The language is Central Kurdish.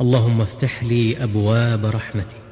اللهم افتح لي أبواب رحمتك